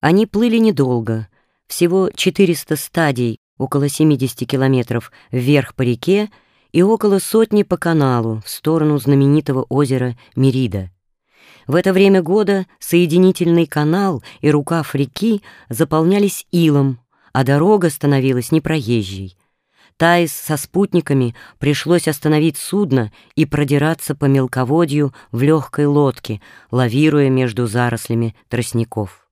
Они плыли недолго, всего 400 стадий, около 70 километров вверх по реке и около сотни по каналу в сторону знаменитого озера Мерида. В это время года соединительный канал и рукав реки заполнялись илом, а дорога становилась непроезжей. Таис со спутниками пришлось остановить судно и продираться по мелководью в легкой лодке, лавируя между зарослями тростников.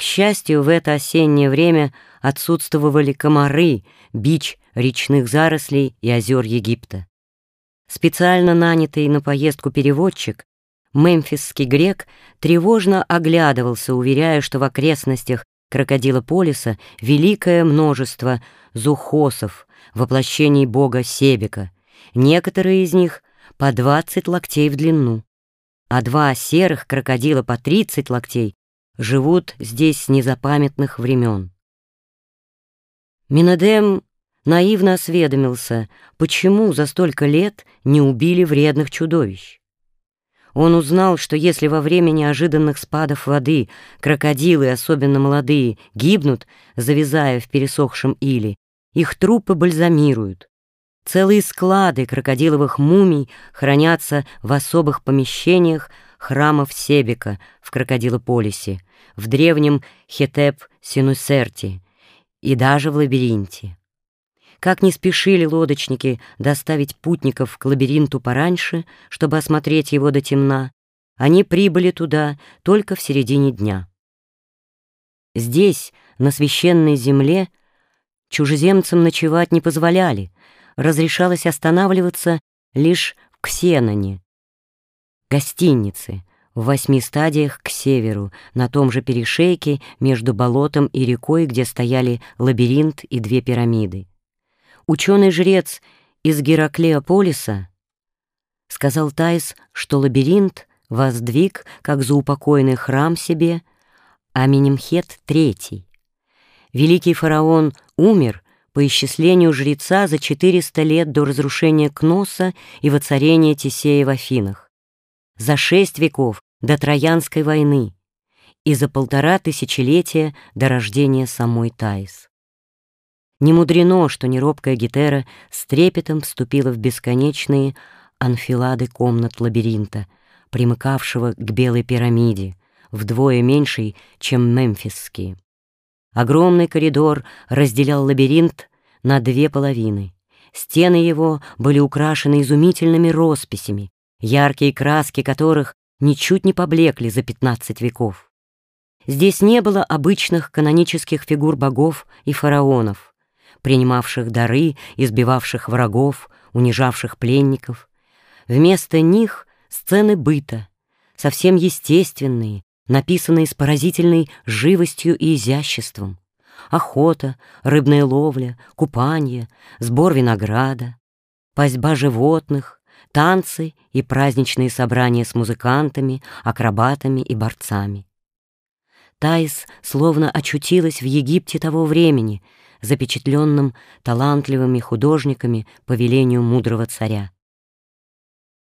К счастью, в это осеннее время отсутствовали комары, бич речных зарослей и озер Египта. Специально нанятый на поездку переводчик, мемфисский грек тревожно оглядывался, уверяя, что в окрестностях крокодила Полиса великое множество зухосов, воплощений бога Себека, некоторые из них по 20 локтей в длину, а два серых крокодила по 30 локтей живут здесь с незапамятных времен. Минадем наивно осведомился, почему за столько лет не убили вредных чудовищ. Он узнал, что если во время неожиданных спадов воды крокодилы, особенно молодые, гибнут, завязая в пересохшем иле, их трупы бальзамируют. Целые склады крокодиловых мумий хранятся в особых помещениях храмов Себека в Крокодилополисе, в древнем Хетеп-Синусерте и даже в лабиринте. Как не спешили лодочники доставить путников к лабиринту пораньше, чтобы осмотреть его до темна, они прибыли туда только в середине дня. Здесь, на священной земле, чужеземцам ночевать не позволяли, разрешалось останавливаться лишь в Ксеноне, гостинице, в восьми стадиях к северу, на том же перешейке между болотом и рекой, где стояли лабиринт и две пирамиды. Ученый-жрец из Гераклеополиса сказал Тайс, что лабиринт воздвиг, как заупокойный храм себе, а Менемхет — третий. Великий фараон умер по исчислению жреца за 400 лет до разрушения Кноса и воцарения Тесея в Афинах, за шесть веков до Троянской войны и за полтора тысячелетия до рождения самой Таис. Не мудрено, что неробкая Гетера с трепетом вступила в бесконечные анфилады комнат лабиринта, примыкавшего к белой пирамиде, вдвое меньшей, чем мемфисские. Огромный коридор разделял лабиринт на две половины. Стены его были украшены изумительными росписями, яркие краски которых ничуть не поблекли за пятнадцать веков. Здесь не было обычных канонических фигур богов и фараонов принимавших дары, избивавших врагов, унижавших пленников. Вместо них сцены быта, совсем естественные, написанные с поразительной живостью и изяществом. Охота, рыбная ловля, купание, сбор винограда, пастьба животных, танцы и праздничные собрания с музыкантами, акробатами и борцами. Таис словно очутилась в Египте того времени — запечатленным талантливыми художниками по велению мудрого царя.